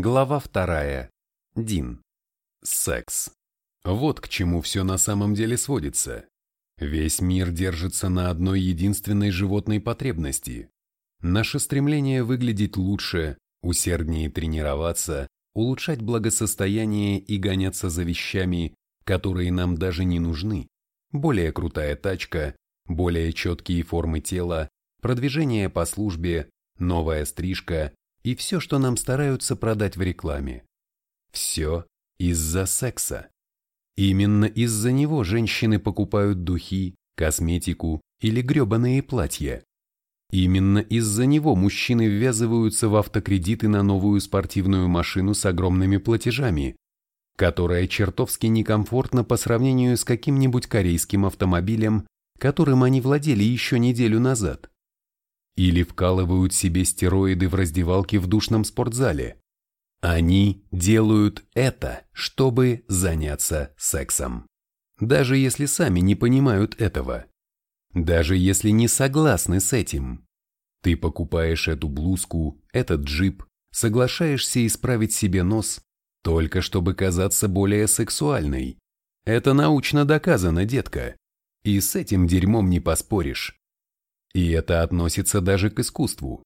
Глава вторая. Дин. Секс. Вот к чему все на самом деле сводится. Весь мир держится на одной единственной животной потребности. Наше стремление выглядеть лучше, усерднее тренироваться, улучшать благосостояние и гоняться за вещами, которые нам даже не нужны. Более крутая тачка, более четкие формы тела, продвижение по службе, новая стрижка и все, что нам стараются продать в рекламе. Все из-за секса. Именно из-за него женщины покупают духи, косметику или гребаные платья. Именно из-за него мужчины ввязываются в автокредиты на новую спортивную машину с огромными платежами, которая чертовски некомфортна по сравнению с каким-нибудь корейским автомобилем, которым они владели еще неделю назад. Или вкалывают себе стероиды в раздевалке в душном спортзале. Они делают это, чтобы заняться сексом. Даже если сами не понимают этого. Даже если не согласны с этим. Ты покупаешь эту блузку, этот джип, соглашаешься исправить себе нос, только чтобы казаться более сексуальной. Это научно доказано, детка. И с этим дерьмом не поспоришь. И это относится даже к искусству.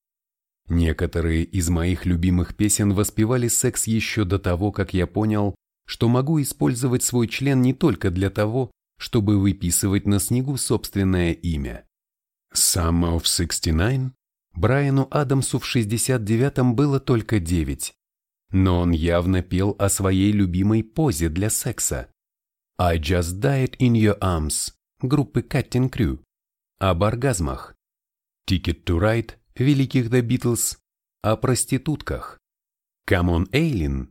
Некоторые из моих любимых песен воспевали секс еще до того, как я понял, что могу использовать свой член не только для того, чтобы выписывать на снегу собственное имя. Summer of 69 Брайану Адамсу в 69-м было только 9, но он явно пел о своей любимой позе для секса. I Just Died in Your Arms группы Cutting Crew об оргазмах. Ticket to Ride великих The Beatles о проститутках. Come on, Эйлин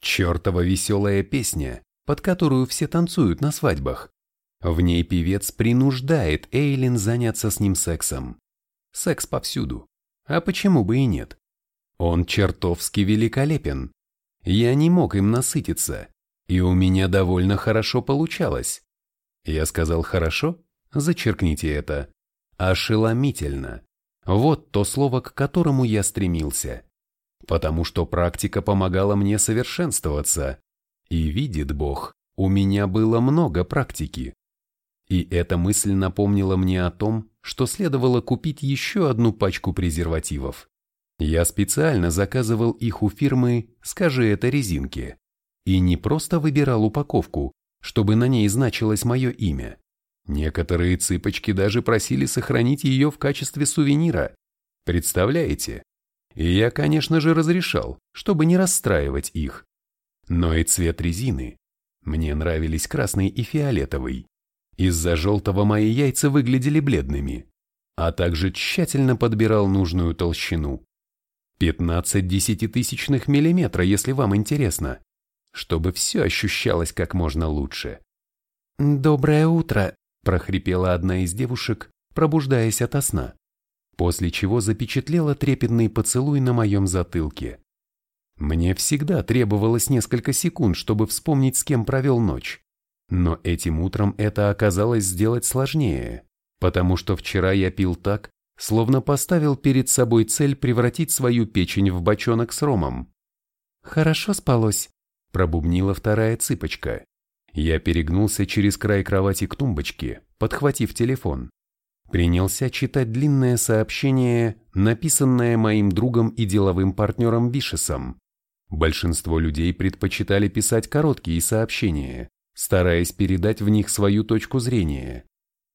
чертова веселая песня, под которую все танцуют на свадьбах. В ней певец принуждает Эйлин заняться с ним сексом. Секс повсюду. А почему бы и нет? Он чертовски великолепен. Я не мог им насытиться, и у меня довольно хорошо получалось. Я сказал «хорошо»? Зачеркните это. Ошеломительно. Вот то слово, к которому я стремился. Потому что практика помогала мне совершенствоваться. И видит Бог, у меня было много практики. И эта мысль напомнила мне о том, что следовало купить еще одну пачку презервативов. Я специально заказывал их у фирмы «Скажи это резинки» и не просто выбирал упаковку, чтобы на ней значилось мое имя. Некоторые цыпочки даже просили сохранить ее в качестве сувенира. Представляете? И я, конечно же, разрешал, чтобы не расстраивать их. Но и цвет резины. Мне нравились красный и фиолетовый. Из-за желтого мои яйца выглядели бледными, а также тщательно подбирал нужную толщину. 15 десятитысячных миллиметра, если вам интересно, чтобы все ощущалось как можно лучше. «Доброе утро», – прохрипела одна из девушек, пробуждаясь ото сна, после чего запечатлела трепетный поцелуй на моем затылке. Мне всегда требовалось несколько секунд, чтобы вспомнить, с кем провел ночь. Но этим утром это оказалось сделать сложнее, потому что вчера я пил так, словно поставил перед собой цель превратить свою печень в бочонок с ромом. «Хорошо спалось», – пробубнила вторая цыпочка. Я перегнулся через край кровати к тумбочке, подхватив телефон. Принялся читать длинное сообщение, написанное моим другом и деловым партнером Бишесом. Большинство людей предпочитали писать короткие сообщения, стараясь передать в них свою точку зрения.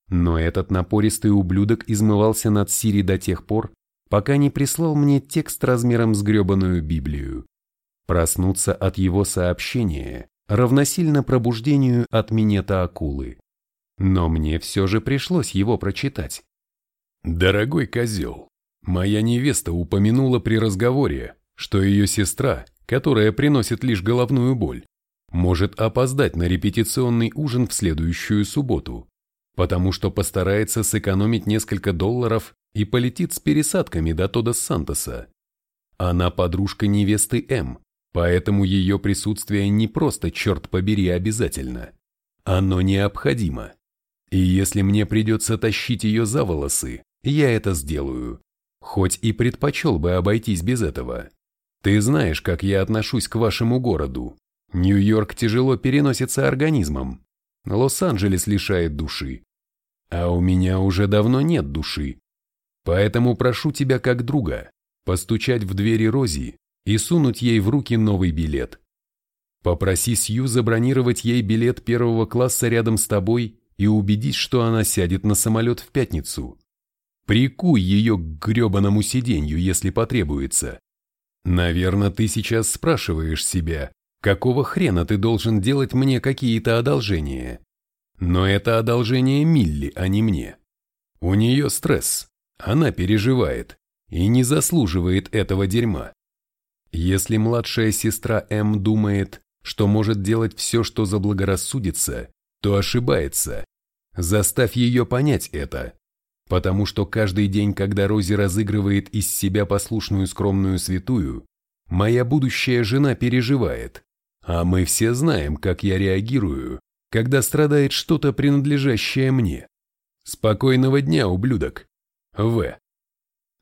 Но этот напористый ублюдок измывался над Сири до тех пор, пока не прислал мне текст размером с гребаную Библию. Проснуться от его сообщения равносильно пробуждению от минета акулы. Но мне все же пришлось его прочитать. «Дорогой козел, моя невеста упомянула при разговоре, что ее сестра, которая приносит лишь головную боль, может опоздать на репетиционный ужин в следующую субботу, потому что постарается сэкономить несколько долларов и полетит с пересадками до Тодос Сантоса. Она подружка невесты М, поэтому ее присутствие не просто, черт побери, обязательно. Оно необходимо. И если мне придется тащить ее за волосы, я это сделаю. Хоть и предпочел бы обойтись без этого. Ты знаешь, как я отношусь к вашему городу. Нью-Йорк тяжело переносится организмом. Лос-Анджелес лишает души. А у меня уже давно нет души. Поэтому прошу тебя как друга постучать в двери Рози и сунуть ей в руки новый билет. Попроси Сью забронировать ей билет первого класса рядом с тобой и убедись, что она сядет на самолет в пятницу. Прикуй ее к гребаному сиденью, если потребуется. Наверное, ты сейчас спрашиваешь себя, какого хрена ты должен делать мне какие-то одолжения. Но это одолжение Милли, а не мне. У нее стресс, она переживает и не заслуживает этого дерьма. Если младшая сестра М думает, что может делать все, что заблагорассудится, то ошибается. Заставь ее понять это. Потому что каждый день, когда Рози разыгрывает из себя послушную скромную святую, моя будущая жена переживает. А мы все знаем, как я реагирую, когда страдает что-то, принадлежащее мне. Спокойного дня, ублюдок. В.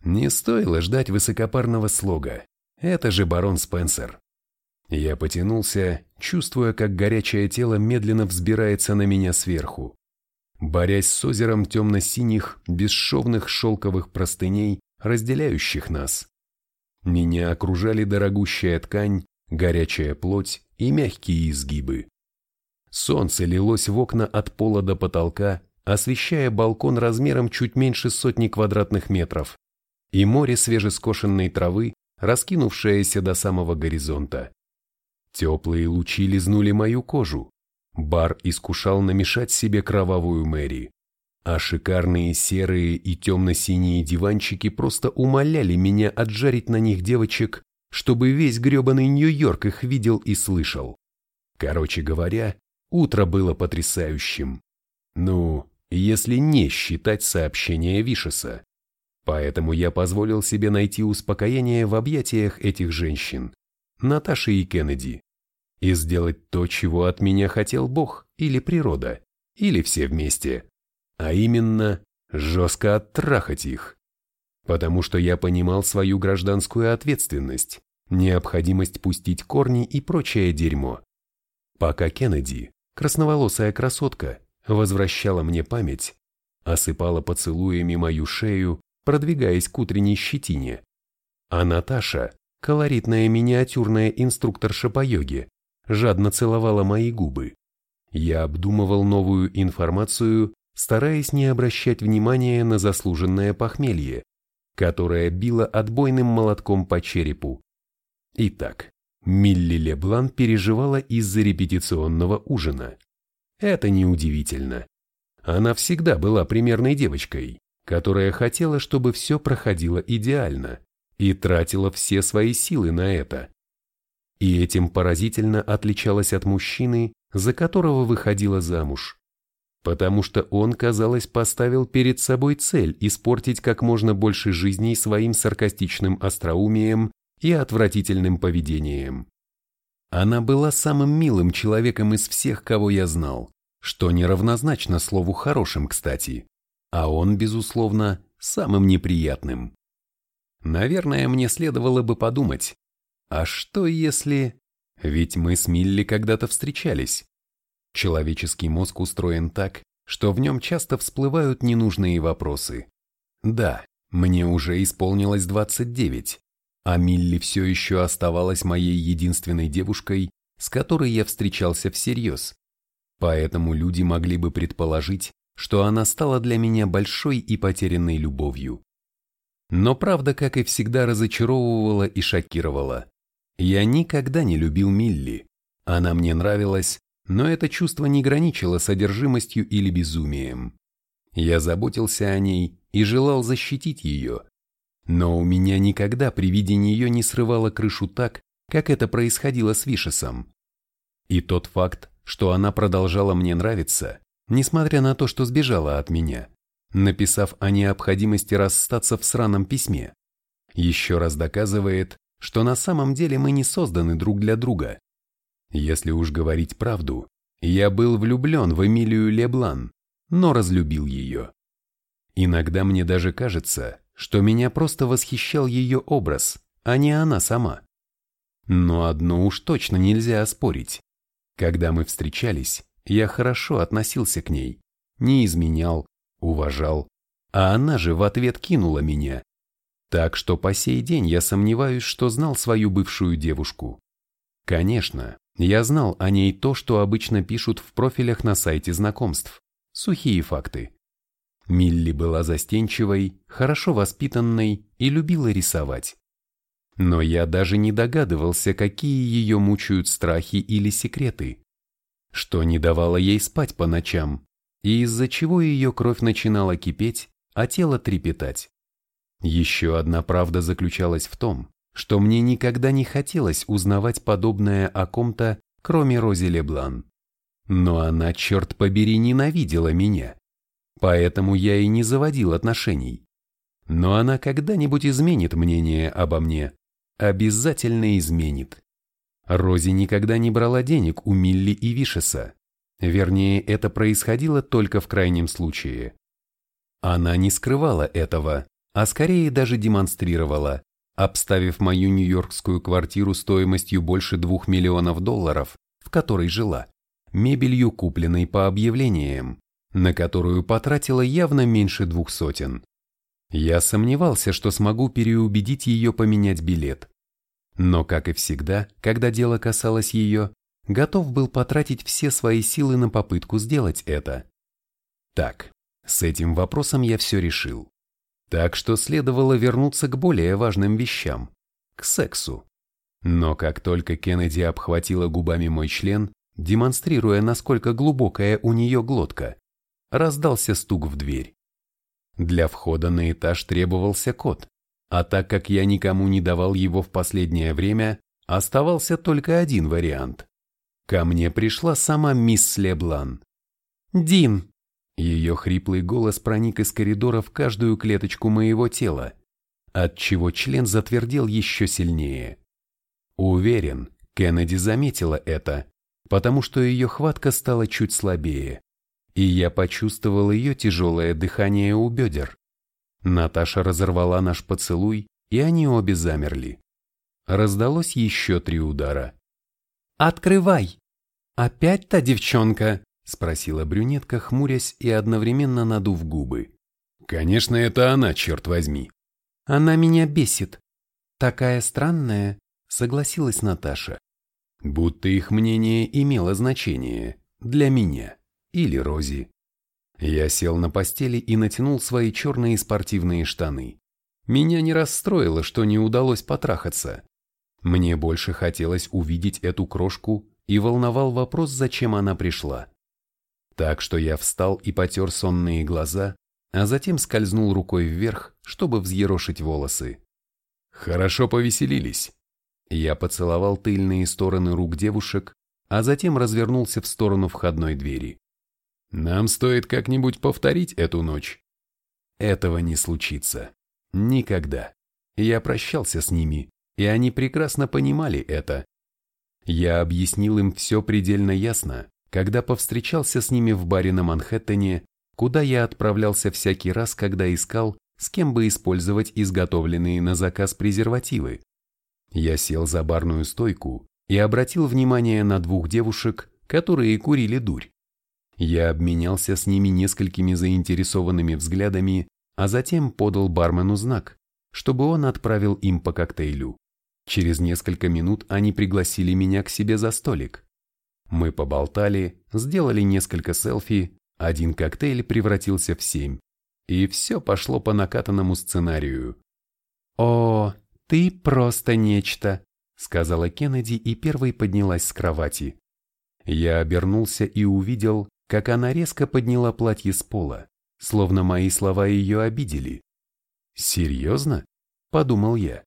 Не стоило ждать высокопарного слога. Это же барон Спенсер. Я потянулся, чувствуя, как горячее тело медленно взбирается на меня сверху борясь с озером темно-синих, бесшовных шелковых простыней, разделяющих нас. Меня окружали дорогущая ткань, горячая плоть и мягкие изгибы. Солнце лилось в окна от пола до потолка, освещая балкон размером чуть меньше сотни квадратных метров, и море свежескошенной травы, раскинувшееся до самого горизонта. Теплые лучи лизнули мою кожу, Бар искушал намешать себе кровавую Мэри, а шикарные серые и темно-синие диванчики просто умоляли меня отжарить на них девочек, чтобы весь гребаный Нью-Йорк их видел и слышал. Короче говоря, утро было потрясающим. Ну, если не считать сообщения Вишеса. Поэтому я позволил себе найти успокоение в объятиях этих женщин, Наташи и Кеннеди и сделать то, чего от меня хотел Бог или природа, или все вместе, а именно жестко оттрахать их. Потому что я понимал свою гражданскую ответственность, необходимость пустить корни и прочее дерьмо. Пока Кеннеди, красноволосая красотка, возвращала мне память, осыпала поцелуями мою шею, продвигаясь к утренней щетине, а Наташа, колоритная миниатюрная инструкторша по йоге, жадно целовала мои губы. Я обдумывал новую информацию, стараясь не обращать внимания на заслуженное похмелье, которое било отбойным молотком по черепу. Итак, Милли Леблан переживала из-за репетиционного ужина. Это неудивительно. Она всегда была примерной девочкой, которая хотела, чтобы все проходило идеально, и тратила все свои силы на это и этим поразительно отличалась от мужчины, за которого выходила замуж. Потому что он, казалось, поставил перед собой цель испортить как можно больше жизней своим саркастичным остроумием и отвратительным поведением. Она была самым милым человеком из всех, кого я знал, что неравнозначно слову «хорошим», кстати, а он, безусловно, самым неприятным. Наверное, мне следовало бы подумать, а что если... Ведь мы с Милли когда-то встречались. Человеческий мозг устроен так, что в нем часто всплывают ненужные вопросы. Да, мне уже исполнилось 29, а Милли все еще оставалась моей единственной девушкой, с которой я встречался всерьез. Поэтому люди могли бы предположить, что она стала для меня большой и потерянной любовью. Но правда, как и всегда, разочаровывала и шокировала. Я никогда не любил Милли. Она мне нравилась, но это чувство не граничило содержимостью или безумием. Я заботился о ней и желал защитить ее. Но у меня никогда при виде нее не срывало крышу так, как это происходило с Вишесом. И тот факт, что она продолжала мне нравиться, несмотря на то, что сбежала от меня, написав о необходимости расстаться в сраном письме, еще раз доказывает, что на самом деле мы не созданы друг для друга. Если уж говорить правду, я был влюблен в Эмилию Леблан, но разлюбил ее. Иногда мне даже кажется, что меня просто восхищал ее образ, а не она сама. Но одно уж точно нельзя оспорить. Когда мы встречались, я хорошо относился к ней, не изменял, уважал, а она же в ответ кинула меня. Так что по сей день я сомневаюсь, что знал свою бывшую девушку. Конечно, я знал о ней то, что обычно пишут в профилях на сайте знакомств. Сухие факты. Милли была застенчивой, хорошо воспитанной и любила рисовать. Но я даже не догадывался, какие ее мучают страхи или секреты, что не давало ей спать по ночам, и из-за чего ее кровь начинала кипеть, а тело трепетать. Еще одна правда заключалась в том, что мне никогда не хотелось узнавать подобное о ком-то, кроме Рози Леблан. Но она, черт побери, ненавидела меня. Поэтому я и не заводил отношений. Но она когда-нибудь изменит мнение обо мне. Обязательно изменит. Рози никогда не брала денег у Милли и Вишеса. Вернее, это происходило только в крайнем случае. Она не скрывала этого, а скорее даже демонстрировала, обставив мою нью-йоркскую квартиру стоимостью больше двух миллионов долларов, в которой жила, мебелью, купленной по объявлениям, на которую потратила явно меньше двух сотен. Я сомневался, что смогу переубедить ее поменять билет. Но, как и всегда, когда дело касалось ее, готов был потратить все свои силы на попытку сделать это. Так, с этим вопросом я все решил. Так что следовало вернуться к более важным вещам, к сексу. Но как только Кеннеди обхватила губами мой член, демонстрируя, насколько глубокая у нее глотка, раздался стук в дверь. Для входа на этаж требовался код, а так как я никому не давал его в последнее время, оставался только один вариант. Ко мне пришла сама мисс Леблан. «Дин!» Ее хриплый голос проник из коридора в каждую клеточку моего тела, отчего член затвердел еще сильнее. Уверен, Кеннеди заметила это, потому что ее хватка стала чуть слабее и я почувствовал ее тяжелое дыхание у бедер. Наташа разорвала наш поцелуй, и они обе замерли. Раздалось еще три удара. «Открывай!» «Опять та девчонка?» – спросила брюнетка, хмурясь и одновременно надув губы. «Конечно, это она, черт возьми!» «Она меня бесит!» «Такая странная!» – согласилась Наташа. Будто их мнение имело значение для меня или Рози. Я сел на постели и натянул свои черные спортивные штаны. Меня не расстроило, что не удалось потрахаться. Мне больше хотелось увидеть эту крошку и волновал вопрос, зачем она пришла. Так что я встал и потер сонные глаза, а затем скользнул рукой вверх, чтобы взъерошить волосы. Хорошо повеселились. Я поцеловал тыльные стороны рук девушек, а затем развернулся в сторону входной двери. Нам стоит как-нибудь повторить эту ночь. Этого не случится. Никогда. Я прощался с ними, и они прекрасно понимали это. Я объяснил им все предельно ясно, когда повстречался с ними в баре на Манхэттене, куда я отправлялся всякий раз, когда искал, с кем бы использовать изготовленные на заказ презервативы. Я сел за барную стойку и обратил внимание на двух девушек, которые курили дурь. Я обменялся с ними несколькими заинтересованными взглядами, а затем подал бармену знак, чтобы он отправил им по коктейлю. Через несколько минут они пригласили меня к себе за столик. Мы поболтали, сделали несколько селфи, один коктейль превратился в семь. И все пошло по накатанному сценарию. «О, ты просто нечто», — сказала Кеннеди и первой поднялась с кровати. Я обернулся и увидел, как она резко подняла платье с пола, словно мои слова ее обидели. «Серьезно?» – подумал я.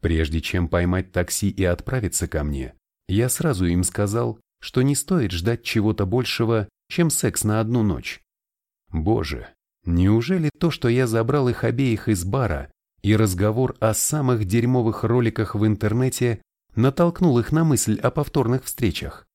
Прежде чем поймать такси и отправиться ко мне, я сразу им сказал, что не стоит ждать чего-то большего, чем секс на одну ночь. Боже, неужели то, что я забрал их обеих из бара, и разговор о самых дерьмовых роликах в интернете натолкнул их на мысль о повторных встречах?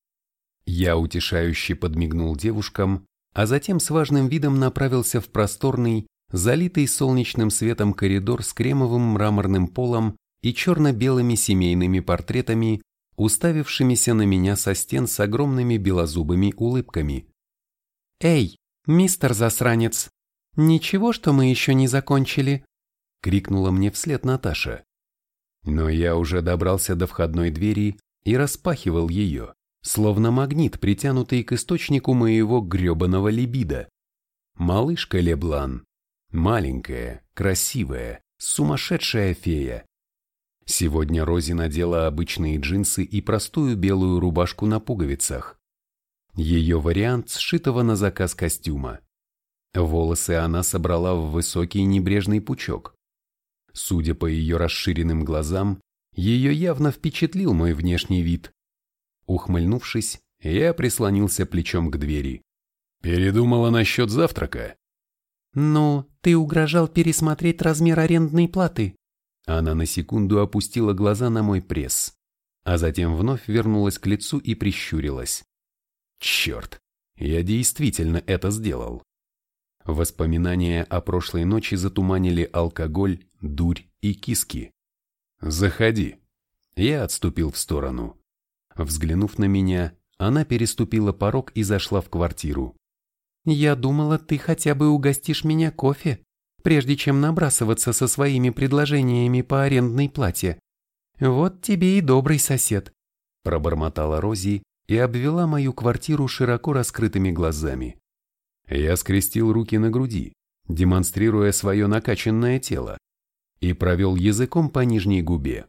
Я утешающе подмигнул девушкам, а затем с важным видом направился в просторный, залитый солнечным светом коридор с кремовым мраморным полом и черно-белыми семейными портретами, уставившимися на меня со стен с огромными белозубыми улыбками. «Эй, мистер засранец, ничего, что мы еще не закончили?» — крикнула мне вслед Наташа. Но я уже добрался до входной двери и распахивал ее, словно магнит, притянутый к источнику моего гребаного либидо. Малышка Леблан. Маленькая, красивая, сумасшедшая фея. Сегодня Рози надела обычные джинсы и простую белую рубашку на пуговицах. Ее вариант сшитого на заказ костюма. Волосы она собрала в высокий небрежный пучок. Судя по ее расширенным глазам, ее явно впечатлил мой внешний вид. Ухмыльнувшись, я прислонился плечом к двери. «Передумала насчет завтрака?» «Ну, ты угрожал пересмотреть размер арендной платы». Она на секунду опустила глаза на мой пресс, а затем вновь вернулась к лицу и прищурилась. «Черт, я действительно это сделал». Воспоминания о прошлой ночи затуманили алкоголь, дурь и киски. «Заходи». Я отступил в сторону. Взглянув на меня, она переступила порог и зашла в квартиру. «Я думала, ты хотя бы угостишь меня кофе, прежде чем набрасываться со своими предложениями по арендной плате. Вот тебе и добрый сосед», – пробормотала Рози и обвела мою квартиру широко раскрытыми глазами. Я скрестил руки на груди, демонстрируя свое накачанное тело, и провел языком по нижней губе.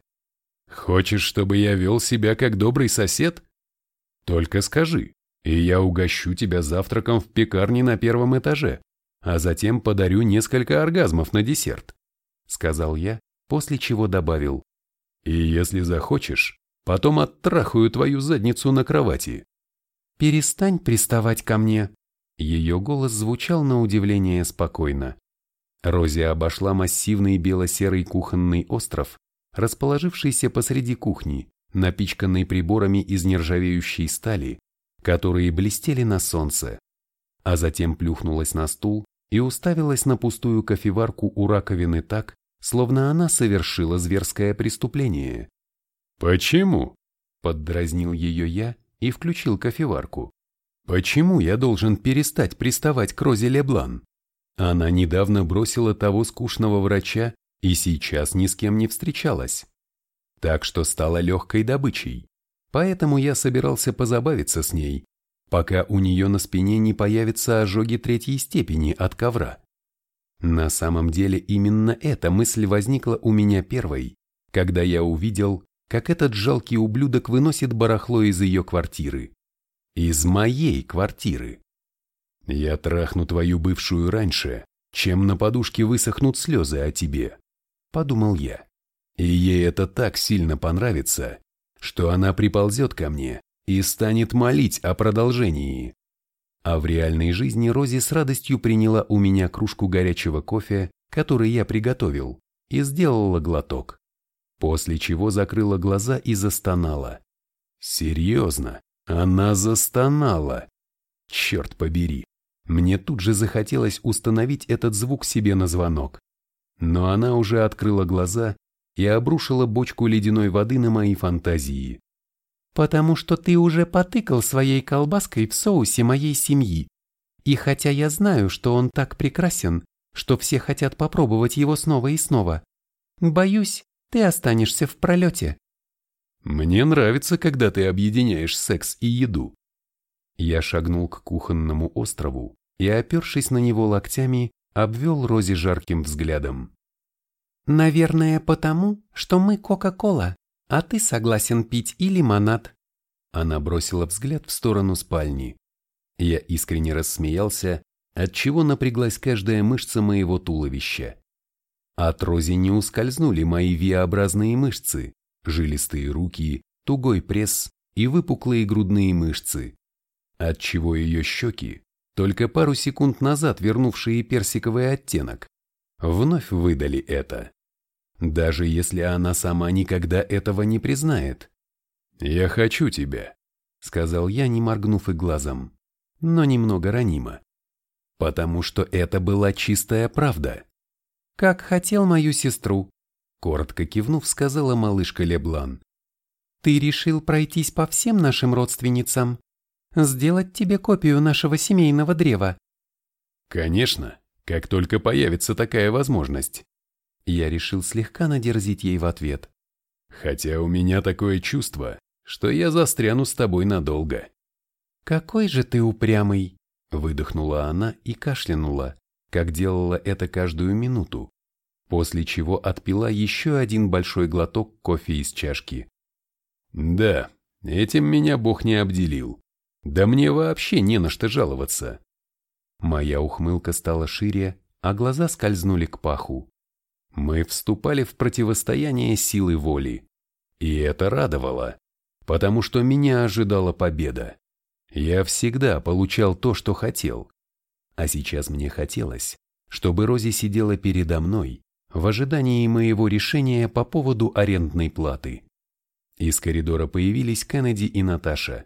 Хочешь, чтобы я вел себя как добрый сосед? Только скажи, и я угощу тебя завтраком в пекарне на первом этаже, а затем подарю несколько оргазмов на десерт, сказал я, после чего добавил. И если захочешь, потом оттрахаю твою задницу на кровати. Перестань приставать ко мне. Ее голос звучал на удивление спокойно. Рози обошла массивный бело-серый кухонный остров расположившийся посреди кухни, напичканный приборами из нержавеющей стали, которые блестели на солнце, а затем плюхнулась на стул и уставилась на пустую кофеварку у раковины так, словно она совершила зверское преступление. «Почему?» – поддразнил ее я и включил кофеварку. «Почему я должен перестать приставать к Розе Леблан? Она недавно бросила того скучного врача и сейчас ни с кем не встречалась. Так что стала легкой добычей. Поэтому я собирался позабавиться с ней, пока у нее на спине не появятся ожоги третьей степени от ковра. На самом деле именно эта мысль возникла у меня первой, когда я увидел, как этот жалкий ублюдок выносит барахло из ее квартиры. Из моей квартиры. Я трахну твою бывшую раньше, чем на подушке высохнут слезы о тебе подумал я. И ей это так сильно понравится, что она приползет ко мне и станет молить о продолжении. А в реальной жизни Рози с радостью приняла у меня кружку горячего кофе, который я приготовил, и сделала глоток. После чего закрыла глаза и застонала. Серьезно, она застонала. Черт побери, мне тут же захотелось установить этот звук себе на звонок. Но она уже открыла глаза и обрушила бочку ледяной воды на мои фантазии. «Потому что ты уже потыкал своей колбаской в соусе моей семьи. И хотя я знаю, что он так прекрасен, что все хотят попробовать его снова и снова, боюсь, ты останешься в пролете». «Мне нравится, когда ты объединяешь секс и еду». Я шагнул к кухонному острову и, опершись на него локтями, обвел Рози жарким взглядом. «Наверное, потому, что мы Кока-Кола, а ты согласен пить и лимонад». Она бросила взгляд в сторону спальни. Я искренне рассмеялся, отчего напряглась каждая мышца моего туловища. От Рози не ускользнули мои V-образные мышцы, жилистые руки, тугой пресс и выпуклые грудные мышцы, отчего ее щеки только пару секунд назад вернувшие персиковый оттенок, вновь выдали это. Даже если она сама никогда этого не признает. «Я хочу тебя», — сказал я, не моргнув и глазом, но немного ранимо. Потому что это была чистая правда. «Как хотел мою сестру», коротко кивнув, сказала малышка Леблан. Ты решил пройтись по всем нашим родственницам? Сделать тебе копию нашего семейного древа? Конечно, как только появится такая возможность. Я решил слегка надерзить ей в ответ. Хотя у меня такое чувство, что я застряну с тобой надолго. Какой же ты упрямый, выдохнула она и кашлянула, как делала это каждую минуту, после чего отпила еще один большой глоток кофе из чашки. Да, этим меня Бог не обделил. Да мне вообще не на что жаловаться. Моя ухмылка стала шире, а глаза скользнули к паху. Мы вступали в противостояние силы воли. И это радовало, потому что меня ожидала победа. Я всегда получал то, что хотел. А сейчас мне хотелось, чтобы Рози сидела передо мной в ожидании моего решения по поводу арендной платы. Из коридора появились Кеннеди и Наташа.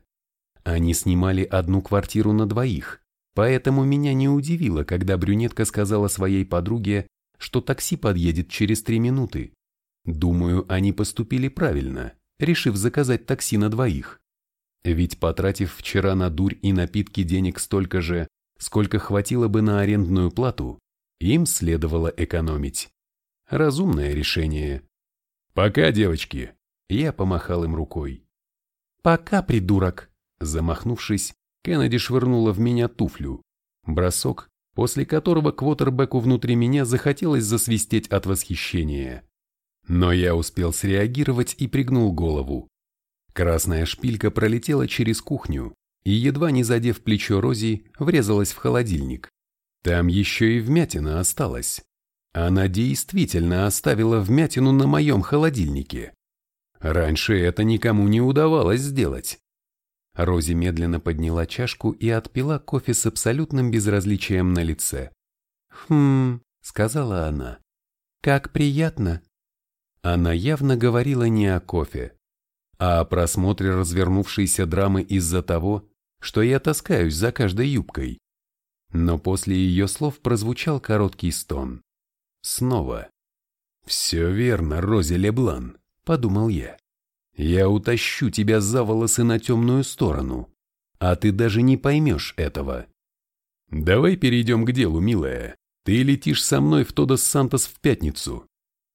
Они снимали одну квартиру на двоих, поэтому меня не удивило, когда брюнетка сказала своей подруге, что такси подъедет через три минуты. Думаю, они поступили правильно, решив заказать такси на двоих. Ведь потратив вчера на дурь и напитки денег столько же, сколько хватило бы на арендную плату, им следовало экономить. Разумное решение. «Пока, девочки!» Я помахал им рукой. «Пока, придурок!» Замахнувшись, Кеннеди швырнула в меня туфлю. Бросок, после которого квотербеку внутри меня захотелось засвистеть от восхищения. Но я успел среагировать и пригнул голову. Красная шпилька пролетела через кухню и, едва не задев плечо Рози, врезалась в холодильник. Там еще и вмятина осталась. Она действительно оставила вмятину на моем холодильнике. Раньше это никому не удавалось сделать. Рози медленно подняла чашку и отпила кофе с абсолютным безразличием на лице. «Хм», — сказала она, — «как приятно». Она явно говорила не о кофе, а о просмотре развернувшейся драмы из-за того, что я таскаюсь за каждой юбкой. Но после ее слов прозвучал короткий стон. Снова. «Все верно, Рози Леблан», — подумал я. «Я утащу тебя за волосы на темную сторону, а ты даже не поймешь этого». «Давай перейдем к делу, милая. Ты летишь со мной в Тодос Сантос в пятницу».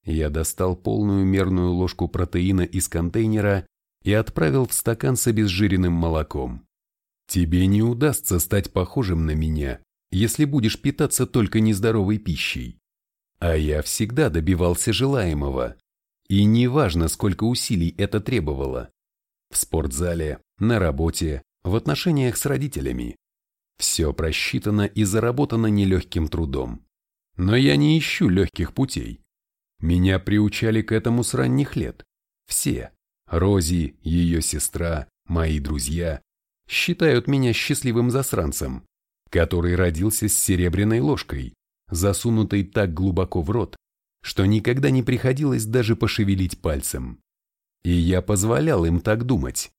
Я достал полную мерную ложку протеина из контейнера и отправил в стакан с обезжиренным молоком. Тебе не удастся стать похожим на меня, если будешь питаться только нездоровой пищей. А я всегда добивался желаемого. И неважно, сколько усилий это требовало. В спортзале, на работе, в отношениях с родителями. Все просчитано и заработано нелегким трудом. Но я не ищу легких путей. Меня приучали к этому с ранних лет. Все. Рози, ее сестра, мои друзья считают меня счастливым засранцем, который родился с серебряной ложкой, засунутой так глубоко в рот, что никогда не приходилось даже пошевелить пальцем. И я позволял им так думать.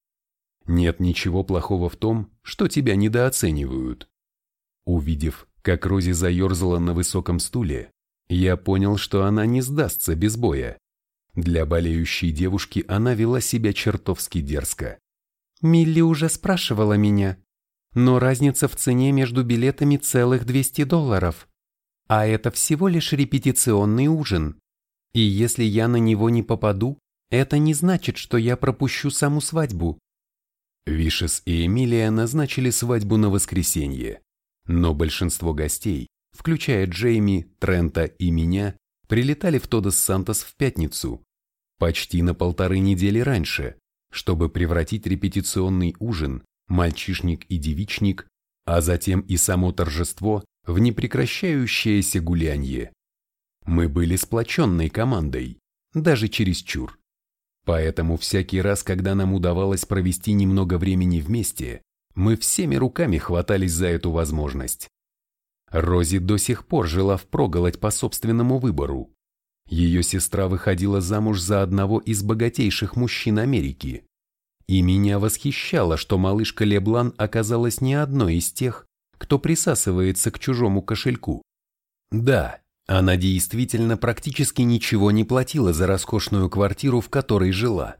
Нет ничего плохого в том, что тебя недооценивают. Увидев, как Рози заерзала на высоком стуле, я понял, что она не сдастся без боя. Для болеющей девушки она вела себя чертовски дерзко. «Милли уже спрашивала меня, но разница в цене между билетами целых 200 долларов. А это всего лишь репетиционный ужин. И если я на него не попаду, это не значит, что я пропущу саму свадьбу. Вишес и Эмилия назначили свадьбу на воскресенье, но большинство гостей, включая Джейми, Трента и меня, прилетали в Тодос Сантос в пятницу, почти на полторы недели раньше, чтобы превратить репетиционный ужин, мальчишник и девичник, а затем и само торжество в непрекращающееся гулянье. Мы были сплоченной командой, даже чересчур. Поэтому всякий раз, когда нам удавалось провести немного времени вместе, мы всеми руками хватались за эту возможность. Рози до сих пор жила впроголодь по собственному выбору. Ее сестра выходила замуж за одного из богатейших мужчин Америки. И меня восхищало, что малышка Леблан оказалась не одной из тех, кто присасывается к чужому кошельку. Да, Она действительно практически ничего не платила за роскошную квартиру, в которой жила,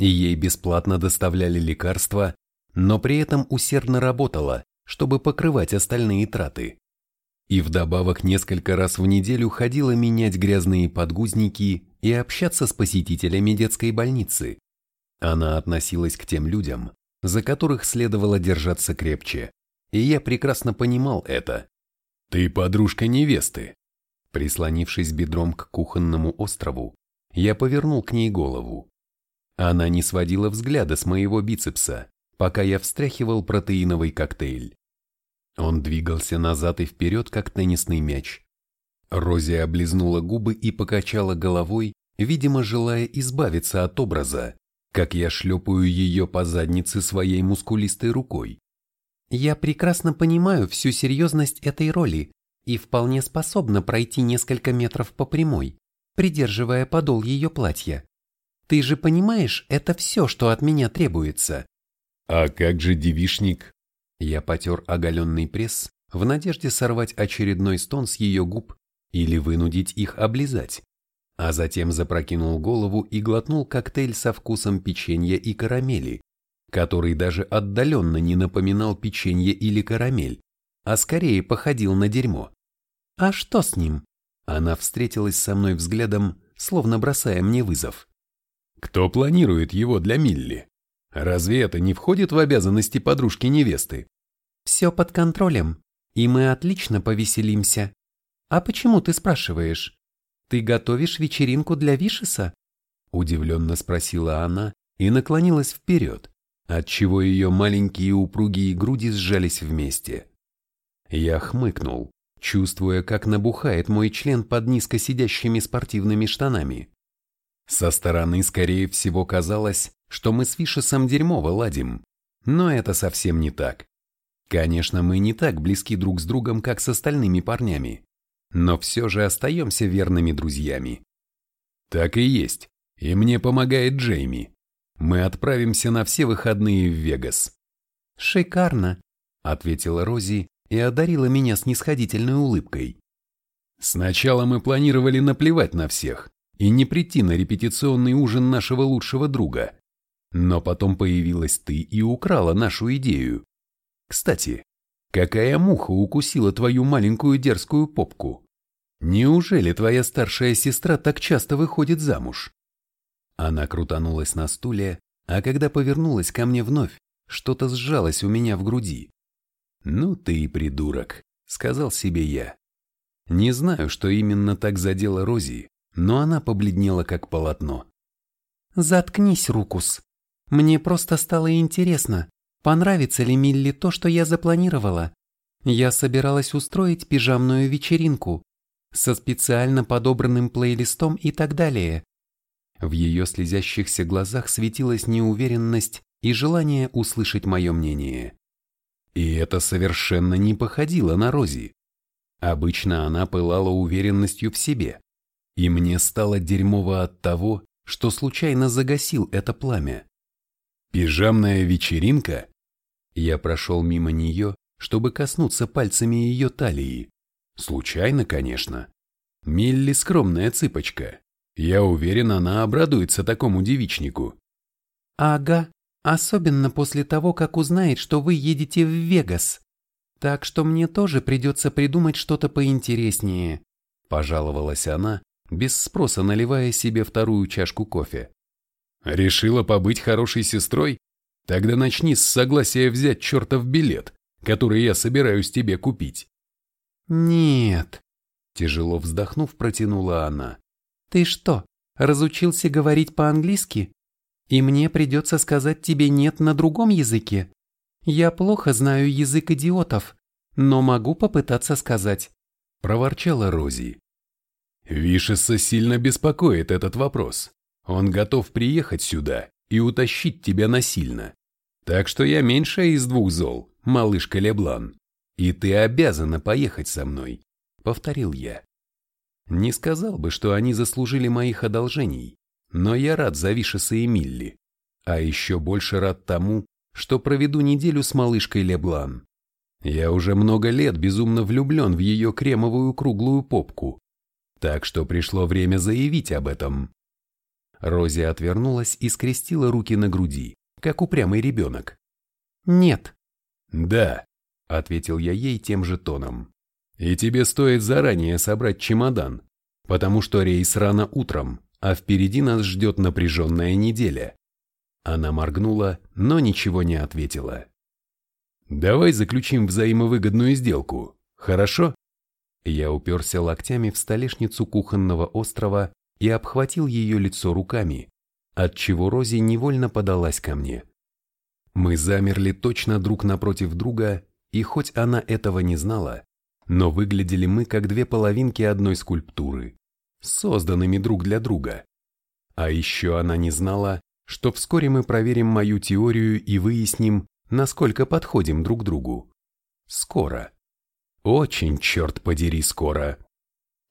ей бесплатно доставляли лекарства, но при этом усердно работала, чтобы покрывать остальные траты. И вдобавок несколько раз в неделю ходила менять грязные подгузники и общаться с посетителями детской больницы. Она относилась к тем людям, за которых следовало держаться крепче, и я прекрасно понимал это. «Ты подружка невесты», Прислонившись бедром к кухонному острову, я повернул к ней голову. Она не сводила взгляда с моего бицепса, пока я встряхивал протеиновый коктейль. Он двигался назад и вперед, как теннисный мяч. Рози облизнула губы и покачала головой, видимо, желая избавиться от образа, как я шлепаю ее по заднице своей мускулистой рукой. «Я прекрасно понимаю всю серьезность этой роли», и вполне способна пройти несколько метров по прямой, придерживая подол ее платья. Ты же понимаешь, это все, что от меня требуется. А как же девишник? Я потер оголенный пресс в надежде сорвать очередной стон с ее губ или вынудить их облизать, а затем запрокинул голову и глотнул коктейль со вкусом печенья и карамели, который даже отдаленно не напоминал печенье или карамель, а скорее походил на дерьмо. «А что с ним?» Она встретилась со мной взглядом, словно бросая мне вызов. «Кто планирует его для Милли? Разве это не входит в обязанности подружки невесты?» «Все под контролем, и мы отлично повеселимся. А почему ты спрашиваешь? Ты готовишь вечеринку для Вишеса?» Удивленно спросила она и наклонилась вперед, отчего ее маленькие упругие груди сжались вместе. Я хмыкнул, чувствуя, как набухает мой член под низко сидящими спортивными штанами. Со стороны, скорее всего, казалось, что мы с Фишесом дерьмово ладим, но это совсем не так. Конечно, мы не так близки друг с другом, как с остальными парнями, но все же остаемся верными друзьями. Так и есть, и мне помогает Джейми. Мы отправимся на все выходные в Вегас. «Шикарно», — ответила Рози и одарила меня снисходительной улыбкой. Сначала мы планировали наплевать на всех и не прийти на репетиционный ужин нашего лучшего друга. Но потом появилась ты и украла нашу идею. Кстати, какая муха укусила твою маленькую дерзкую попку? Неужели твоя старшая сестра так часто выходит замуж? Она крутанулась на стуле, а когда повернулась ко мне вновь, что-то сжалось у меня в груди. «Ну ты и придурок», — сказал себе я. Не знаю, что именно так задело Рози, но она побледнела как полотно. «Заткнись, Рукус. Мне просто стало интересно, понравится ли Милли то, что я запланировала. Я собиралась устроить пижамную вечеринку со специально подобранным плейлистом и так далее». В ее слезящихся глазах светилась неуверенность и желание услышать мое мнение. И это совершенно не походило на Рози. Обычно она пылала уверенностью в себе, и мне стало дерьмово от того, что случайно загасил это пламя. Пижамная вечеринка? Я прошел мимо нее, чтобы коснуться пальцами ее талии. Случайно, конечно. Милли скромная цыпочка. Я уверен, она обрадуется такому девичнику. Ага, Особенно после того, как узнает, что вы едете в Вегас. Так что мне тоже придется придумать что-то поинтереснее», – пожаловалась она, без спроса наливая себе вторую чашку кофе. «Решила побыть хорошей сестрой? Тогда начни с согласия взять чертов билет, который я собираюсь тебе купить». «Нет», – тяжело вздохнув, протянула она. «Ты что, разучился говорить по-английски?» И мне придется сказать тебе «нет» на другом языке. Я плохо знаю язык идиотов, но могу попытаться сказать. Проворчала Рози. Вишеса сильно беспокоит этот вопрос. Он готов приехать сюда и утащить тебя насильно. Так что я меньшая из двух зол, малышка Леблан. И ты обязана поехать со мной, повторил я. Не сказал бы, что они заслужили моих одолжений, но я рад за Вишеса и Милли. А еще больше рад тому, что проведу неделю с малышкой Леблан. Я уже много лет безумно влюблен в ее кремовую круглую попку. Так что пришло время заявить об этом. Рози отвернулась и скрестила руки на груди, как упрямый ребенок. «Нет». «Да», — ответил я ей тем же тоном. «И тебе стоит заранее собрать чемодан, потому что рейс рано утром, а впереди нас ждет напряженная неделя». Она моргнула, но ничего не ответила. «Давай заключим взаимовыгодную сделку, хорошо?» Я уперся локтями в столешницу кухонного острова и обхватил ее лицо руками, отчего Рози невольно подалась ко мне. Мы замерли точно друг напротив друга, и хоть она этого не знала, но выглядели мы как две половинки одной скульптуры, созданными друг для друга. А еще она не знала, что вскоре мы проверим мою теорию и выясним, насколько подходим друг другу. Скоро. Очень, черт подери, скоро.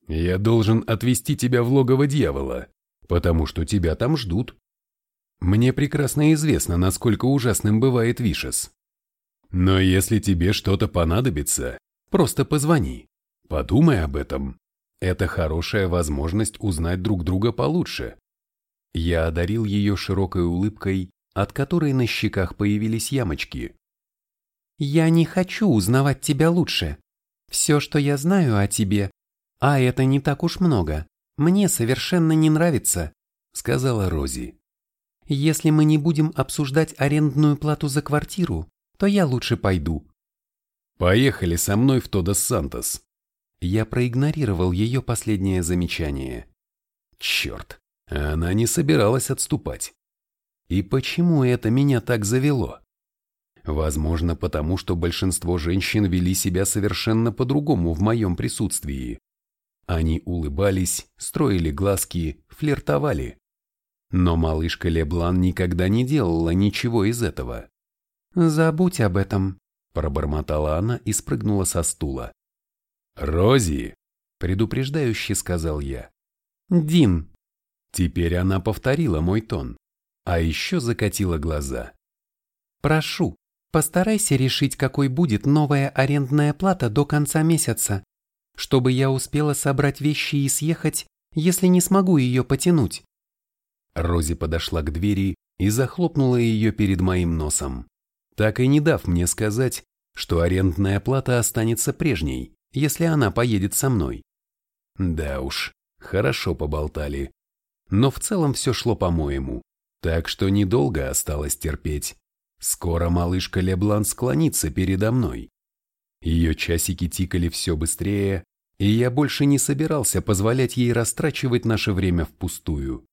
Я должен отвезти тебя в логово дьявола, потому что тебя там ждут. Мне прекрасно известно, насколько ужасным бывает Вишес. Но если тебе что-то понадобится, просто позвони. Подумай об этом. Это хорошая возможность узнать друг друга получше. Я одарил ее широкой улыбкой, от которой на щеках появились ямочки. «Я не хочу узнавать тебя лучше. Все, что я знаю о тебе, а это не так уж много, мне совершенно не нравится», — сказала Рози. «Если мы не будем обсуждать арендную плату за квартиру, то я лучше пойду». «Поехали со мной в Тодос Сантос». Я проигнорировал ее последнее замечание. Черт, она не собиралась отступать. И почему это меня так завело? Возможно, потому что большинство женщин вели себя совершенно по-другому в моем присутствии. Они улыбались, строили глазки, флиртовали. Но малышка Леблан никогда не делала ничего из этого. «Забудь об этом», – пробормотала она и спрыгнула со стула. «Рози!» – предупреждающе сказал я. «Дин!» Теперь она повторила мой тон, а еще закатила глаза. «Прошу, постарайся решить, какой будет новая арендная плата до конца месяца, чтобы я успела собрать вещи и съехать, если не смогу ее потянуть». Рози подошла к двери и захлопнула ее перед моим носом, так и не дав мне сказать, что арендная плата останется прежней, если она поедет со мной. Да уж, хорошо поболтали но в целом все шло по-моему, так что недолго осталось терпеть. Скоро малышка Леблан склонится передо мной. Ее часики тикали все быстрее, и я больше не собирался позволять ей растрачивать наше время впустую.